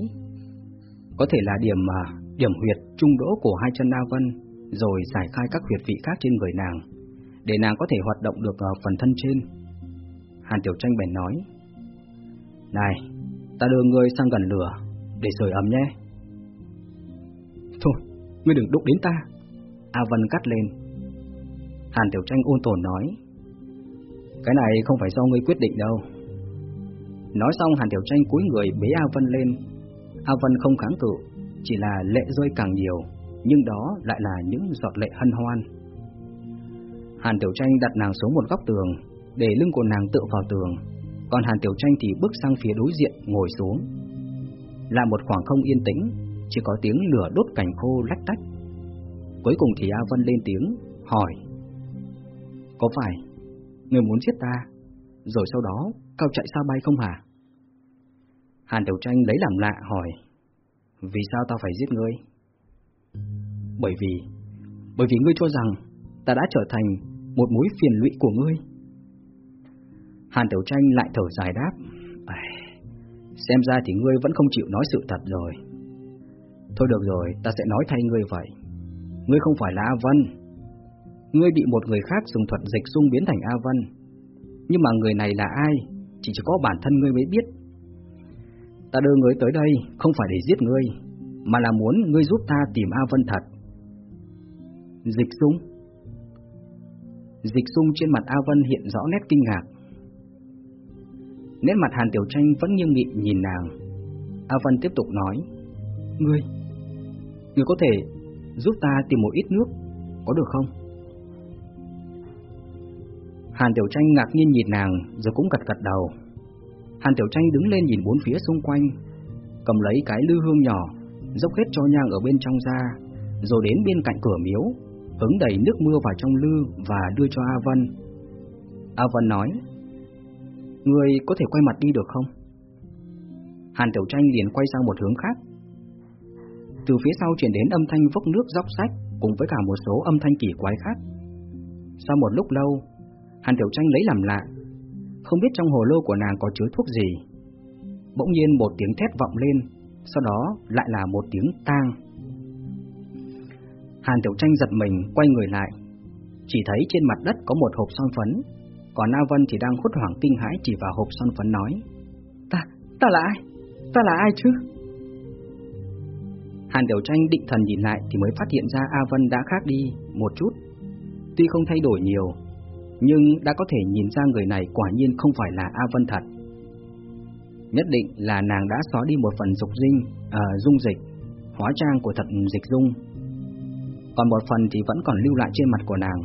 có thể là điểm mà điểm huyệt trung đỗ của hai chân A Vân, rồi giải khai các huyệt vị khác trên người nàng, để nàng có thể hoạt động được à, phần thân trên. Hàn Tiểu Tranh bèn nói, Này, ta đưa ngươi sang gần lửa, để sưởi ấm nhé. Thôi, ngươi đừng đụng đến ta. A Vân cắt lên. Hàn Tiểu Tranh ôn tồn nói, cái này không phải do ngươi quyết định đâu. Nói xong Hàn Tiểu Tranh cúi người bế A Vân lên. A Vân không kháng cự, chỉ là lệ rơi càng nhiều, nhưng đó lại là những giọt lệ hân hoan. Hàn Tiểu Tranh đặt nàng xuống một góc tường, để lưng của nàng tựa vào tường, còn Hàn Tiểu Tranh thì bước sang phía đối diện ngồi xuống. Là một khoảng không yên tĩnh, chỉ có tiếng lửa đốt cành khô lách tách. Cuối cùng thì A Vân lên tiếng, hỏi Có phải, người muốn giết ta, rồi sau đó cao chạy sao bay không hả? Hàn Tiểu Tranh lấy làm lạ hỏi Vì sao ta phải giết ngươi? Bởi vì Bởi vì ngươi cho rằng Ta đã trở thành một mối phiền lụy của ngươi Hàn Tiểu Tranh lại thở dài đáp Xem ra thì ngươi vẫn không chịu nói sự thật rồi Thôi được rồi, ta sẽ nói thay ngươi vậy Ngươi không phải là A Vân Ngươi bị một người khác dùng thuật dịch dung biến thành A Vân. Nhưng mà người này là ai? Chỉ chỉ có bản thân ngươi mới biết. Ta đưa ngươi tới đây không phải để giết ngươi, Mà là muốn ngươi giúp ta tìm A Vân thật. Dịch dung. Dịch dung trên mặt A Vân hiện rõ nét kinh ngạc. Nét mặt Hàn Tiểu Tranh vẫn nghiêm nghị nhìn nàng. A Vân tiếp tục nói, Ngươi Ngươi có thể giúp ta tìm một ít nước, Có được không? Hàn Tiểu Tranh ngạc nhiên nhìn nàng, Rồi cũng gật gật đầu. Hàn Tiểu Tranh đứng lên nhìn bốn phía xung quanh, Cầm lấy cái lư hương nhỏ, Dốc hết cho nhang ở bên trong ra, Rồi đến bên cạnh cửa miếu, Hứng đầy nước mưa vào trong lư Và đưa cho A Vân. A Vân nói Người có thể quay mặt đi được không? Hàn Tiểu Tranh liền quay sang một hướng khác. Từ phía sau chuyển đến âm thanh vốc nước dốc sách Cùng với cả một số âm thanh kỳ quái khác. Sau một lúc lâu Hàn Tiểu Tranh lấy làm lạ không biết trong hồ lô của nàng có chứa thuốc gì. Bỗng nhiên một tiếng thét vọng lên, sau đó lại là một tiếng tang. Hàn Tiểu Tranh giật mình, quay người lại, chỉ thấy trên mặt đất có một hộp son phấn, còn Na Vân thì đang hốt hoảng kinh hãi chỉ vào hộp son phấn nói: "Ta, ta là ai? Ta là ai chứ?" Hàn Tiểu Tranh định thần nhìn lại thì mới phát hiện ra A Vân đã khác đi một chút. Tuy không thay đổi nhiều, nhưng đã có thể nhìn ra người này quả nhiên không phải là A Vân thật. Nhất định là nàng đã xóa đi một phần dục dinh, à, dung dịch, hóa trang của thật dịch dung. Còn một phần thì vẫn còn lưu lại trên mặt của nàng.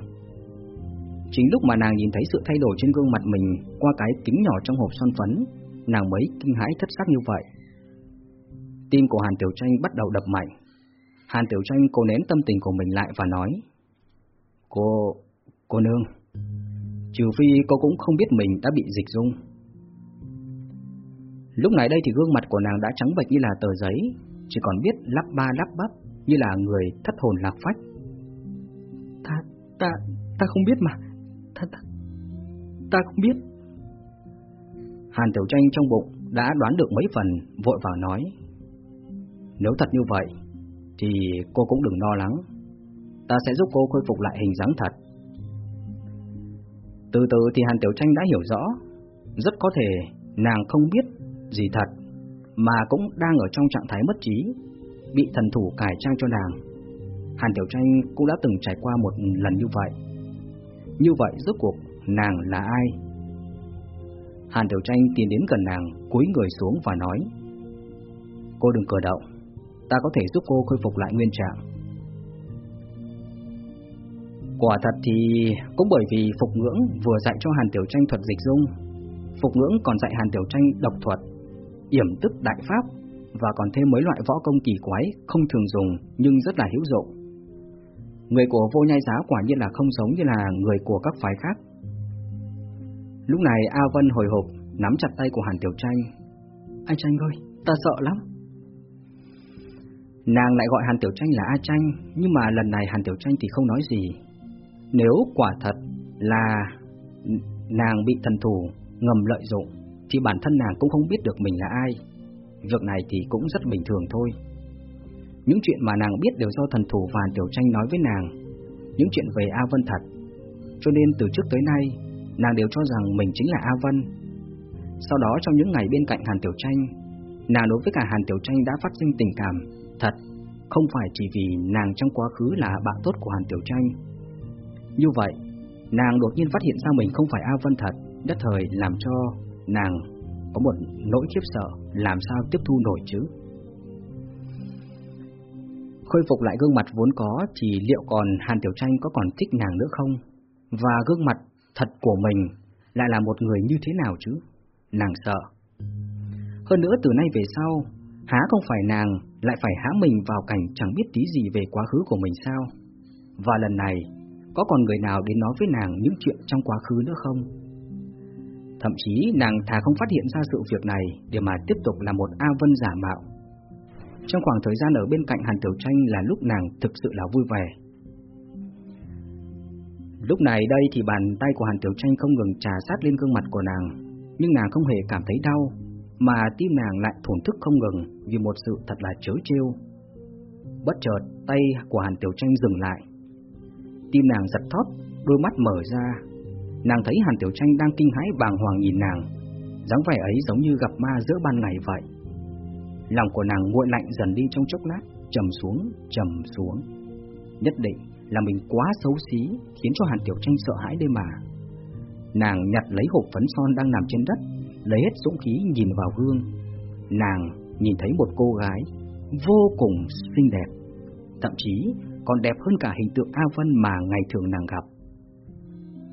Chính lúc mà nàng nhìn thấy sự thay đổi trên gương mặt mình qua cái kính nhỏ trong hộp son phấn, nàng mới kinh hãi thất sắc như vậy. Tim của Hàn Tiểu Tranh bắt đầu đập mạnh. Hàn Tiểu Tranh cố nén tâm tình của mình lại và nói Cô... cô nương Trừ phi cô cũng không biết mình đã bị dịch dung. Lúc này đây thì gương mặt của nàng đã trắng bệch như là tờ giấy Chỉ còn biết lắp ba lắp bắp Như là người thất hồn lạc phách. Ta, ta, ta không biết mà. Ta, ta, ta không biết. Hàn Tiểu Tranh trong bụng đã đoán được mấy phần Vội vào nói. Nếu thật như vậy Thì cô cũng đừng lo lắng. Ta sẽ giúp cô khôi phục lại hình dáng thật từ từ thì Hàn Tiểu Tranh đã hiểu rõ, rất có thể nàng không biết gì thật, mà cũng đang ở trong trạng thái mất trí, bị thần thủ cải trang cho nàng. Hàn Tiểu Tranh cũng đã từng trải qua một lần như vậy. Như vậy rốt cuộc nàng là ai? Hàn Tiểu Tranh tiến đến gần nàng, cúi người xuống và nói Cô đừng cử động, ta có thể giúp cô khôi phục lại nguyên trạng. Quả thật thì cũng bởi vì Phục Ngưỡng vừa dạy cho Hàn Tiểu Tranh thuật dịch dung, Phục Ngưỡng còn dạy Hàn Tiểu Tranh độc thuật, yểm tức đại pháp và còn thêm mấy loại võ công kỳ quái không thường dùng nhưng rất là hữu dụng. Người của vô nhai giáo quả nhiên là không giống như là người của các phái khác. Lúc này A Vân hồi hộp, nắm chặt tay của Hàn Tiểu Tranh. Anh Tranh ơi, ta sợ lắm. Nàng lại gọi Hàn Tiểu Tranh là A Tranh, nhưng mà lần này Hàn Tiểu Tranh thì không nói gì. Nếu quả thật là nàng bị thần thủ ngầm lợi dụng, thì bản thân nàng cũng không biết được mình là ai. Việc này thì cũng rất bình thường thôi. Những chuyện mà nàng biết đều do thần thủ và Hàn Tiểu Tranh nói với nàng, những chuyện về A Vân thật. Cho nên từ trước tới nay, nàng đều cho rằng mình chính là A Vân. Sau đó trong những ngày bên cạnh Hàn Tiểu Tranh, nàng đối với cả Hàn Tiểu Tranh đã phát sinh tình cảm thật, không phải chỉ vì nàng trong quá khứ là bạn tốt của Hàn Tiểu Tranh. Như vậy, nàng đột nhiên phát hiện ra mình không phải A Vân thật, đất thời làm cho nàng có một nỗi khiếp sợ, làm sao tiếp thu nổi chứ? Khôi phục lại gương mặt vốn có thì liệu còn Hàn Tiểu Tranh có còn thích nàng nữa không? Và gương mặt thật của mình lại là một người như thế nào chứ? Nàng sợ. Hơn nữa từ nay về sau, há không phải nàng lại phải há mình vào cảnh chẳng biết tí gì về quá khứ của mình sao? Và lần này, có còn người nào đến nói với nàng những chuyện trong quá khứ nữa không? Thậm chí nàng thà không phát hiện ra sự việc này để mà tiếp tục là một A Vân giả mạo. Trong khoảng thời gian ở bên cạnh Hàn Tiểu Tranh là lúc nàng thực sự là vui vẻ. Lúc này đây thì bàn tay của Hàn Tiểu Tranh không ngừng trà sát lên gương mặt của nàng, nhưng nàng không hề cảm thấy đau, mà tim nàng lại thổn thức không ngừng vì một sự thật là chớ trêu. Bất chợt, tay của Hàn Tiểu Tranh dừng lại. Tim nàng giật thót, đôi mắt mở ra. Nàng thấy Hàn Tiểu Tranh đang kinh hãi bàng hoàng nhìn nàng, dáng vẻ ấy giống như gặp ma giữa ban ngày vậy. Lòng của nàng nguội lạnh dần đi trong chốc lát, trầm xuống, trầm xuống. Nhất định là mình quá xấu xí, khiến cho Hàn Tiểu Tranh sợ hãi đây mà. Nàng nhặt lấy hộp phấn son đang nằm trên đất, lấy hết dũng khí nhìn vào gương. Nàng nhìn thấy một cô gái vô cùng xinh đẹp, thậm chí còn đẹp hơn cả hình tượng A Vân mà ngày thường nàng gặp.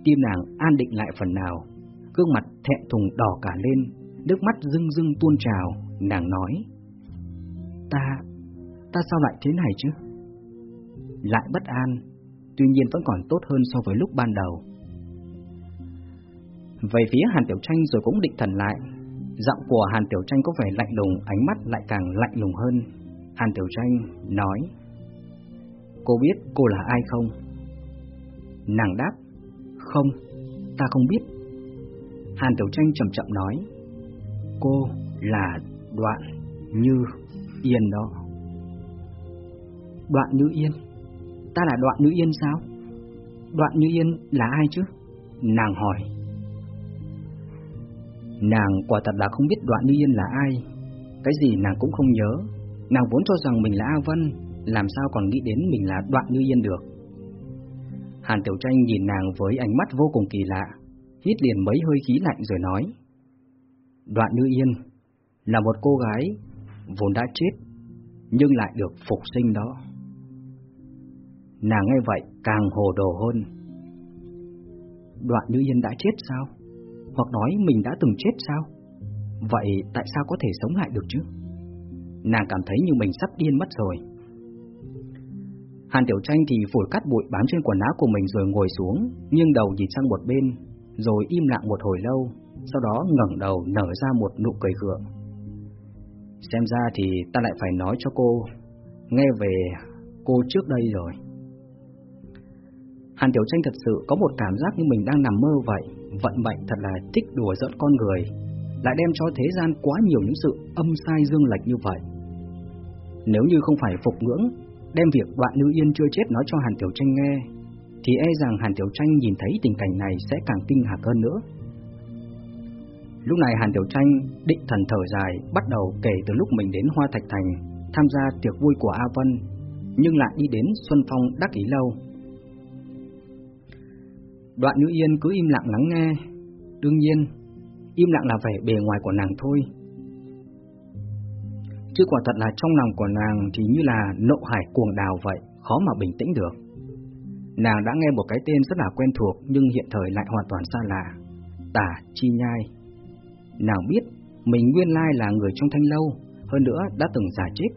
Tim nàng an định lại phần nào, gương mặt thẹn thùng đỏ cả lên, nước mắt rưng rưng tuôn trào, nàng nói: "Ta, ta sao lại thế này chứ?" Lại bất an, tuy nhiên vẫn còn tốt hơn so với lúc ban đầu. Về phía Hàn Tiểu Tranh rồi cũng định thần lại Giọng của Hàn Tiểu Tranh có vẻ lạnh lùng Ánh mắt lại càng lạnh lùng hơn Hàn Tiểu Tranh nói Cô biết cô là ai không? Nàng đáp Không, ta không biết. Hàn Tiểu Tranh chậm chậm nói Cô là Đoạn Như Yên đó. Đoạn Như Yên? Ta là Đoạn Như Yên sao? Đoạn Như Yên là ai chứ? Nàng hỏi. Nàng quả thật là không biết đoạn như yên là ai. Cái gì nàng cũng không nhớ. Nàng vốn cho rằng mình là A Vân. Làm sao còn nghĩ đến mình là đoạn như yên được? Hàn Tiểu Tranh nhìn nàng với ánh mắt vô cùng kỳ lạ, Hít liền mấy hơi khí lạnh rồi nói, Đoạn như yên Là một cô gái Vốn đã chết Nhưng lại được phục sinh đó. Nàng nghe vậy càng hồ đồ hơn, Đoạn như yên đã chết sao? Hoặc nói mình đã từng chết sao? Vậy tại sao có thể sống lại được chứ? Nàng cảm thấy như mình sắp điên mất rồi. Hàn Tiểu Tranh thì phổi cắt bụi bám trên quần áo của mình rồi ngồi xuống Nhưng đầu nhìn sang một bên, Rồi im lặng một hồi lâu, Sau đó ngẩng đầu nở ra một nụ cười gượng. Xem ra thì ta lại phải nói cho cô, Nghe về cô trước đây rồi. Hàn Tiểu Tranh thật sự có một cảm giác như mình đang nằm mơ vậy, Vận mệnh thật là thích đùa giỡn con người, Lại đem cho thế gian quá nhiều những sự âm sai dương lệch như vậy. Nếu như không phải phục ngưỡng Đem việc đoạn nữ yên chưa chết nói cho Hàn Tiểu Tranh nghe Thì e rằng Hàn Tiểu Tranh nhìn thấy tình cảnh này sẽ càng kinh ngạc hơn nữa Lúc này Hàn Tiểu Tranh định thần thở dài Bắt đầu kể từ lúc mình đến Hoa Thạch Thành Tham gia tiệc vui của A Vân Nhưng lại đi đến Xuân Phong Đắc Ý Lâu Đoạn Nữ Yên cứ im lặng lắng nghe. Đương nhiên, im lặng là vẻ bề ngoài của nàng thôi. Chứ quả thật là trong lòng của nàng thì như là nộ hải cuồng đào vậy, khó mà bình tĩnh được. Nàng đã nghe một cái tên rất là quen thuộc nhưng hiện thời lại hoàn toàn xa lạ. Tả Chi Nhai. Nàng biết mình nguyên lai là người trong thanh lâu, hơn nữa đã từng giả chết.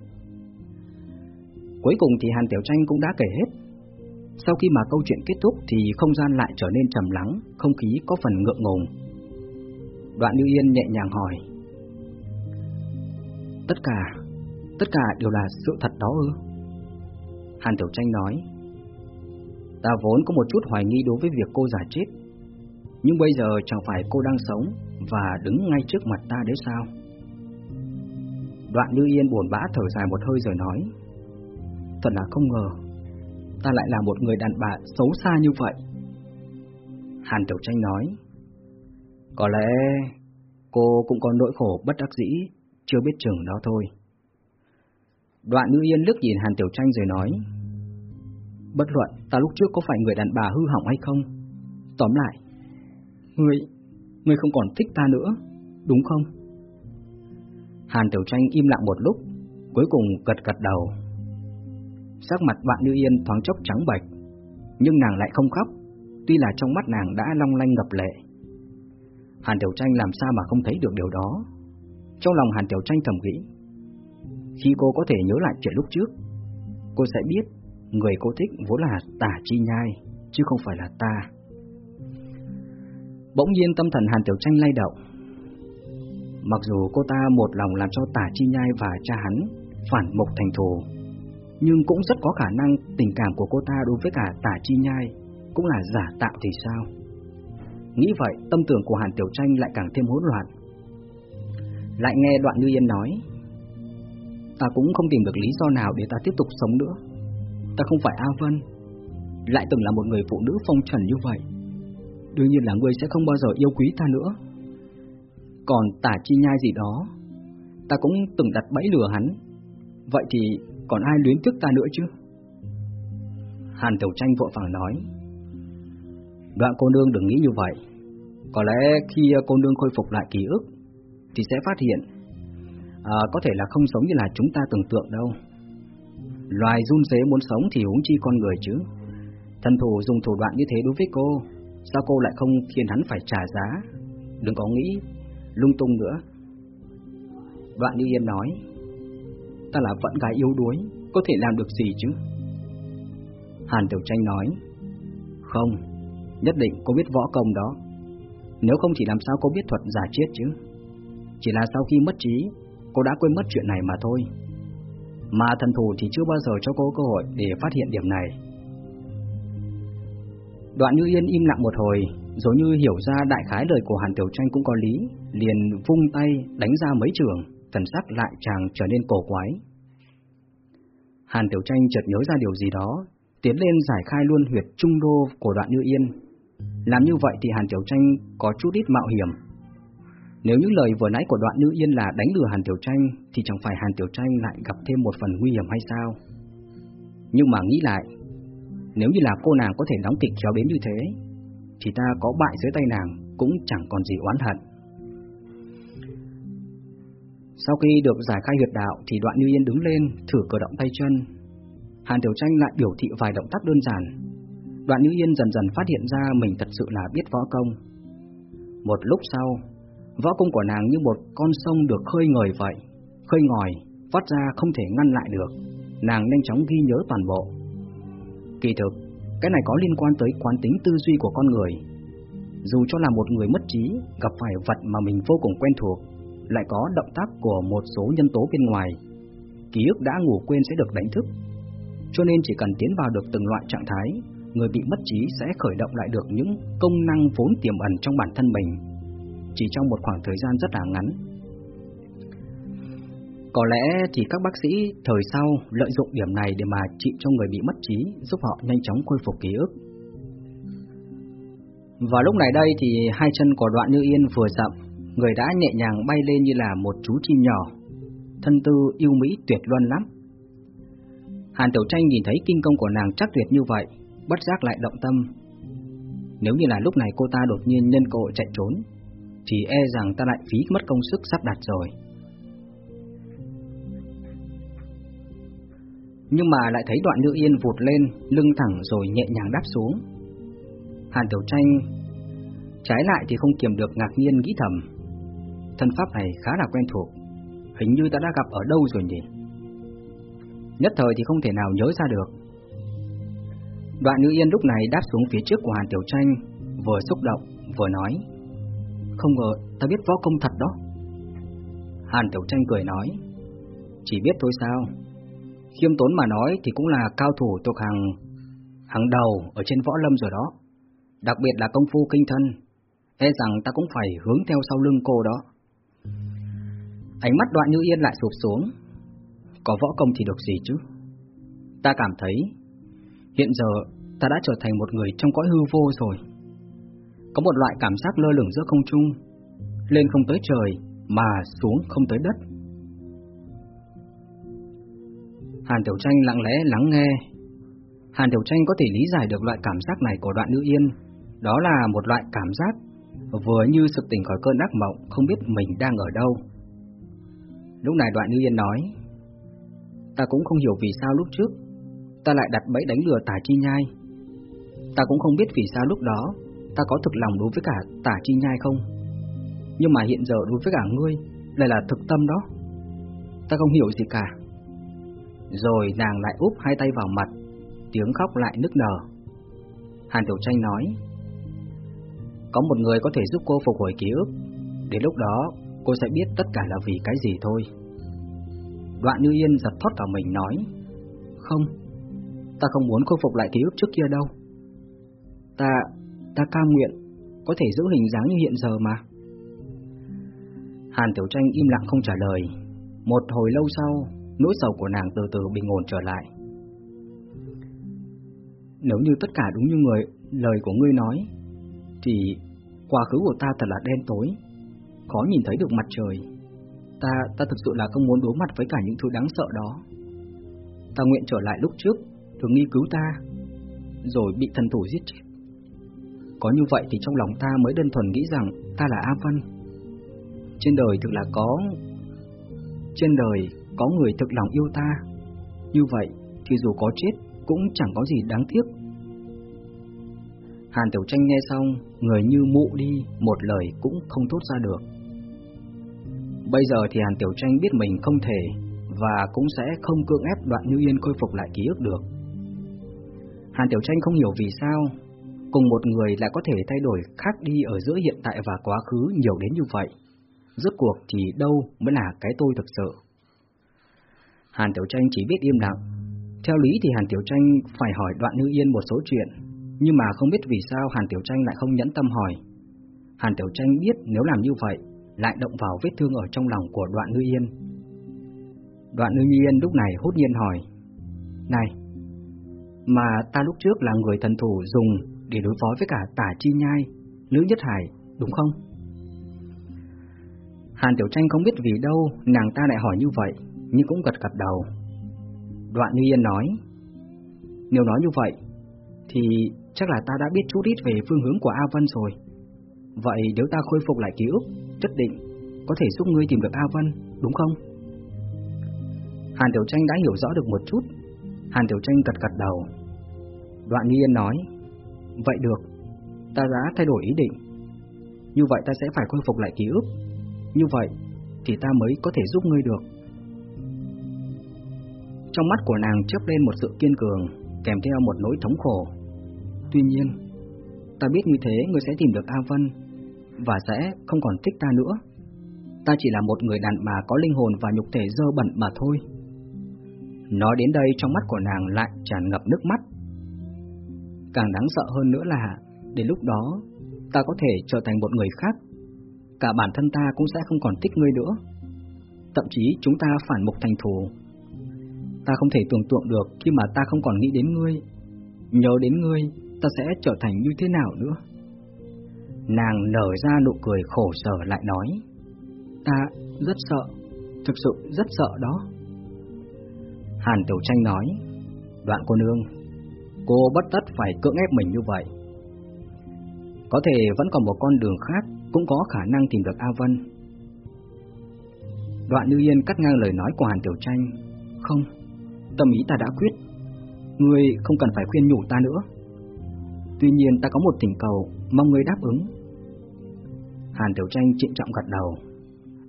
Cuối cùng thì Hàn Tiểu Tranh cũng đã kể hết Sau khi mà câu chuyện kết thúc thì không gian lại trở nên trầm lắng, không khí có phần ngượng ngùng. Đoạn Như Yên nhẹ nhàng hỏi. Tất cả, tất cả đều là sự thật đó ư? Hàn Tiểu Tranh nói. Ta vốn có một chút hoài nghi đối với việc cô giả chết, nhưng bây giờ chẳng phải cô đang sống và đứng ngay trước mặt ta đấy sao? Đoạn Như Yên buồn bã thở dài một hơi rồi nói. Thật là không ngờ, ta lại là một người đàn bà xấu xa như vậy. Hàn Tiểu Tranh nói. Có lẽ cô cũng có nỗi khổ bất đắc dĩ, chưa biết chừng đó thôi. Đoạn Như Yên lướt nhìn Hàn Tiểu Tranh rồi nói. Bất luận ta lúc trước có phải người đàn bà hư hỏng hay không Tóm lại Ngươi, ngươi không còn thích ta nữa Đúng không Hàn Tiểu Tranh im lặng một lúc Cuối cùng gật gật đầu Sắc mặt bạn Như Yên thoáng chốc trắng bệch Nhưng nàng lại không khóc Tuy là trong mắt nàng đã long lanh ngập lệ Hàn Tiểu Tranh làm sao mà không thấy được điều đó trong lòng Hàn Tiểu Tranh thầm nghĩ, Khi cô có thể nhớ lại chuyện lúc trước, Cô sẽ biết Người cô thích vốn là tả chi nhai, Chứ không phải là ta. Bỗng nhiên tâm thần Hàn Tiểu Tranh lay động. Mặc dù cô ta một lòng làm cho tả chi nhai và cha hắn Phản mục thành thù, Nhưng cũng rất có khả năng tình cảm của cô ta đối với cả tả chi nhai Cũng là giả tạo thì sao? Nghĩ vậy, tâm tưởng của Hàn Tiểu Tranh lại càng thêm hỗn loạn. Lại nghe đoạn Như Yên nói, Ta cũng không tìm được lý do nào để ta tiếp tục sống nữa. Ta không phải A Vân, Lại từng là một người phụ nữ phong trần như vậy. Đương nhiên là ngươi sẽ không bao giờ yêu quý ta nữa. Còn tả chi nhai gì đó, Ta cũng từng đặt bẫy lừa hắn. Vậy thì còn ai luyến tiếc ta nữa chứ? Hàn Tiểu Tranh vội vàng nói, Đoạn cô nương đừng nghĩ như vậy. Có lẽ khi cô nương khôi phục lại ký ức thì sẽ phát hiện. À, Có thể là không sống như là chúng ta tưởng tượng đâu. Loài run dế muốn sống thì huống chi con người chứ. Thần thủ dùng thủ đoạn như thế đối với cô Sao cô lại không khiến hắn phải trả giá? Đừng có nghĩ lung tung nữa. Đoạn như Yên nói Ta là vận gái yếu đuối Có thể làm được gì chứ? Hàn Tiểu Tranh nói Không Nhất định cô biết võ công đó. Nếu không thì làm sao cô biết thuật giả chết chứ? Chỉ là sau khi mất trí Cô đã quên mất chuyện này mà thôi mà thần thủ thì chưa bao giờ cho cô cơ hội để phát hiện điểm này. Đoạn Như Yên im lặng một hồi, rồi như hiểu ra đại khái lời của Hàn Tiểu Tranh cũng có lý, liền vung tay đánh ra mấy trường, thần sắc lại chàng trở nên cổ quái. Hàn Tiểu Tranh chợt nhớ ra điều gì đó, tiến lên giải khai luôn huyệt trung đô của đoạn Như Yên. Làm như vậy thì Hàn Tiểu Tranh có chút ít mạo hiểm, nếu những lời vừa nãy của đoạn nữ yên là đánh lừa Hàn Tiểu Tranh Thì chẳng phải Hàn Tiểu Tranh lại gặp thêm một phần nguy hiểm hay sao? Nhưng mà nghĩ lại Nếu như là cô nàng có thể đóng kịch khéo đến như thế Thì ta có bại dưới tay nàng Cũng chẳng còn gì oán hận. Sau khi được giải khai huyệt đạo Thì đoạn như yên đứng lên Thử cử động tay chân. Hàn Tiểu Tranh lại biểu thị vài động tác đơn giản. Đoạn Như Yên dần dần phát hiện ra mình thật sự là biết võ công. Một lúc sau, Võ công của nàng như một con sông được khơi ngời vậy, khơi ngòi, phát ra không thể ngăn lại được. Nàng nhanh chóng ghi nhớ toàn bộ. Kỳ thực, cái này có liên quan tới quán tính tư duy của con người. Dù cho là một người mất trí, gặp phải vật mà mình vô cùng quen thuộc, lại có động tác của một số nhân tố bên ngoài, ký ức đã ngủ quên sẽ được đánh thức. Cho nên chỉ cần tiến vào được từng loại trạng thái, người bị mất trí sẽ khởi động lại được những công năng vốn tiềm ẩn trong bản thân mình chỉ trong một khoảng thời gian rất là ngắn. Có lẽ thì các bác sĩ thời sau lợi dụng điểm này để mà trị cho người bị mất trí, giúp họ nhanh chóng khôi phục ký ức. Và lúc này đây thì hai chân của đoạn như yên vừa dậm, người đã nhẹ nhàng bay lên như là một chú chim nhỏ, thân tư yêu mỹ tuyệt luân lắm. Hàn Tiểu Tranh nhìn thấy kinh công của nàng chắc tuyệt như vậy, bất giác lại động tâm. Nếu như là lúc này cô ta đột nhiên nhân cơ hội chạy trốn, thì e rằng ta lại phí mất công sức sắp đặt rồi. Nhưng mà lại thấy đoạn nữ yên vụt lên, lưng thẳng rồi nhẹ nhàng đáp xuống. Hàn Tiểu Tranh trái lại thì không kiềm được ngạc nhiên nghĩ thầm. Thân pháp này khá là quen thuộc, hình như ta đã gặp ở đâu rồi nhỉ? Nhất thời thì không thể nào nhớ ra được. Đoạn Nữ Yên lúc này đáp xuống phía trước của Hàn Tiểu Tranh, vừa xúc động, vừa nói. Không ngờ, ta biết võ công thật đó. Hàn Tiểu Tranh cười nói. Chỉ biết thôi sao? Khiêm tốn mà nói thì cũng là cao thủ thuộc hàng hàng đầu ở trên võ lâm rồi đó. Đặc biệt là công phu kinh thân, e rằng ta cũng phải hướng theo sau lưng cô đó. Ánh mắt đoạn như yên lại sụp xuống. Có võ công thì được gì chứ? Ta cảm thấy, hiện giờ ta đã trở thành một người trong cõi hư vô rồi. Có một loại cảm giác lơ lửng giữa không trung, lên không tới trời, mà xuống không tới đất. Hàn Tiểu Tranh lặng lẽ lắng nghe. Hàn Tiểu Tranh có thể lý giải được loại cảm giác này của đoạn nữ yên. Đó là một loại cảm giác vừa như sực tỉnh khỏi cơn ác mộng, không biết mình đang ở đâu. Lúc này đoạn nữ yên nói, ta cũng không hiểu vì sao lúc trước ta lại đặt bẫy đánh lừa tả chi nhai. Ta cũng không biết vì sao lúc đó ta có thực lòng đối với cả tả chi nhai không. Nhưng mà hiện giờ đối với cả ngươi lại là thực tâm đó. Ta không hiểu gì cả. Rồi nàng lại úp hai tay vào mặt, tiếng khóc lại nức nở. Hàn Tiểu Tranh nói, có một người có thể giúp cô phục hồi ký ức, đến lúc đó cô sẽ biết tất cả là vì cái gì thôi. Đoạn Như Yên giật thoát cả mình nói, không, ta không muốn khôi phục lại ký ức trước kia đâu. Ta, ta cam nguyện, có thể giữ hình dáng như hiện giờ mà. Hàn Tiểu Tranh im lặng không trả lời. Một hồi lâu sau, nỗi sầu của nàng từ từ bình ổn trở lại. Nếu như tất cả đúng như người lời của ngươi nói, thì quá khứ của ta thật là đen tối, khó nhìn thấy được mặt trời. Ta, ta thực sự là không muốn đối mặt với cả những thứ đáng sợ đó. Ta nguyện trở lại lúc trước, thường nghi cứu ta, rồi bị thần thủ giết chết. Có như vậy thì trong lòng ta mới đơn thuần nghĩ rằng ta là A Văn. Trên đời thực là có, Trên đời có người thực lòng yêu ta. Như vậy thì dù có chết Cũng chẳng có gì đáng tiếc. Hàn Tiểu Tranh nghe xong, Người như mụ đi, Một lời cũng không thốt ra được. Bây giờ thì Hàn Tiểu Tranh biết mình không thể Và cũng sẽ không cưỡng ép đoạn Như Yên khôi phục lại ký ức được. Hàn Tiểu Tranh không hiểu vì sao Cùng một người lại có thể thay đổi khác đi ở giữa hiện tại và quá khứ nhiều đến như vậy. Rốt cuộc thì đâu mới là cái tôi thực sự? Hàn Tiểu Tranh chỉ biết im lặng. Theo lý thì Hàn Tiểu Tranh phải hỏi đoạn Như yên một số chuyện, Nhưng mà không biết vì sao Hàn Tiểu Tranh lại không nhẫn tâm hỏi. Hàn Tiểu Tranh biết nếu làm như vậy, Lại động vào vết thương ở trong lòng của đoạn Như yên. Đoạn Như yên lúc này hốt nhiên hỏi, Này, Mà ta lúc trước là người thần thủ dùng để đối phó với cả tả chi nhai Nữ nhất hải đúng không? Hàn Tiểu Tranh không biết vì đâu nàng ta lại hỏi như vậy, nhưng cũng gật gật đầu. Đoạn Như Yên nói, nếu nói như vậy, thì chắc là ta đã biết chút ít về phương hướng của A Vân rồi. Vậy nếu ta khôi phục lại ký ức, nhất định có thể giúp ngươi tìm được A Vân, đúng không? Hàn Tiểu Tranh đã hiểu rõ được một chút. Hàn Tiểu Tranh gật gật đầu. Đoạn Như Yên nói, vậy được, ta đã thay đổi ý định. Như vậy ta sẽ phải khôi phục lại ký ức. Như vậy thì ta mới có thể giúp ngươi được. Trong mắt của nàng chớp lên một sự kiên cường Kèm theo một nỗi thống khổ. Tuy nhiên Ta biết như thế ngươi sẽ tìm được A Vân Và sẽ không còn thích ta nữa. Ta chỉ là một người đàn bà có linh hồn và nhục thể dơ bẩn mà thôi. Nói đến đây trong mắt của nàng lại tràn ngập nước mắt. Càng đáng sợ hơn nữa là Đến lúc đó Ta có thể trở thành một người khác cả bản thân ta cũng sẽ không còn thích ngươi nữa. Thậm chí chúng ta phản mục thành thù. Ta không thể tưởng tượng được khi mà ta không còn nghĩ đến ngươi, nhớ đến ngươi, ta sẽ trở thành như thế nào nữa. Nàng nở ra nụ cười khổ sở lại nói, ta rất sợ, thực sự rất sợ đó. Hàn Tiểu Tranh nói, đoạn cô nương, cô bất tất phải cưỡng ép mình như vậy. Có thể vẫn còn một con đường khác cũng có khả năng tìm được A Vân. Đoạn Như Yên cắt ngang lời nói của Hàn Tiểu Tranh. Không, tâm ý ta đã quyết. Ngươi không cần phải khuyên nhủ ta nữa. Tuy nhiên ta có một tình cầu, mong ngươi đáp ứng. Hàn Tiểu Tranh trịnh trọng gật đầu.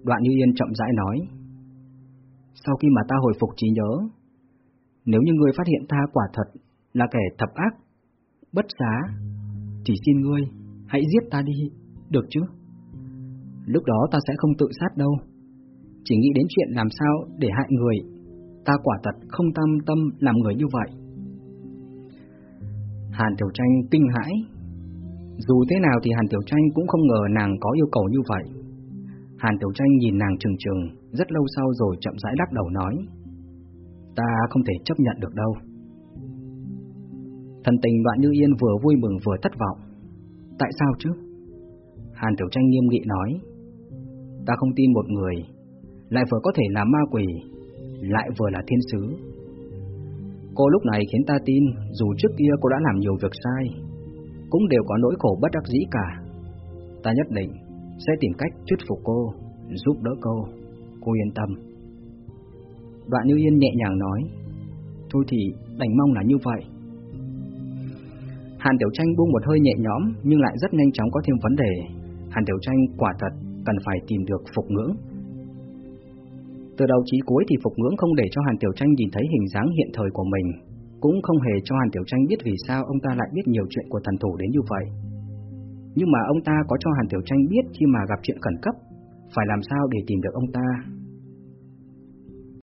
Đoạn Như Yên chậm rãi nói. Sau khi mà ta hồi phục trí nhớ, nếu như ngươi phát hiện ta quả thật là kẻ thập ác bất giá, chỉ xin ngươi, hãy giết ta đi, được chứ? Lúc đó ta sẽ không tự sát đâu, chỉ nghĩ đến chuyện làm sao để hại người, ta quả thật không tâm tâm làm người như vậy. Hàn Tiểu Tranh kinh hãi. Dù thế nào thì Hàn Tiểu Tranh cũng không ngờ nàng có yêu cầu như vậy. Hàn Tiểu Tranh nhìn nàng trừng trừng, rất lâu sau rồi chậm rãi lắc đầu nói. Ta không thể chấp nhận được đâu. Thần tình đoạn như yên vừa vui mừng vừa thất vọng. Tại sao chứ? Hàn Tiểu Tranh nghiêm nghị nói. Ta không tin một người, lại vừa có thể là ma quỷ, lại vừa là thiên sứ. Cô lúc này khiến ta tin dù trước kia cô đã làm nhiều việc sai, cũng đều có nỗi khổ bất đắc dĩ cả. Ta nhất định sẽ tìm cách thuyết phục cô, giúp đỡ cô, cô yên tâm. Đoạn Như Yên nhẹ nhàng nói, thôi thì đành mong là như vậy. Hàn Tiểu Tranh buông một hơi nhẹ nhõm nhưng lại rất nhanh chóng có thêm vấn đề. Hàn Tiểu Tranh quả thật cần phải tìm được phục ngưỡng. Từ đầu chí cuối thì phục ngưỡng không để cho Hàn Tiểu Tranh nhìn thấy hình dáng hiện thời của mình, cũng không hề cho Hàn Tiểu Tranh biết vì sao ông ta lại biết nhiều chuyện của thần thủ đến như vậy. Nhưng mà ông ta có cho Hàn Tiểu Tranh biết khi mà gặp chuyện khẩn cấp, phải làm sao để tìm được ông ta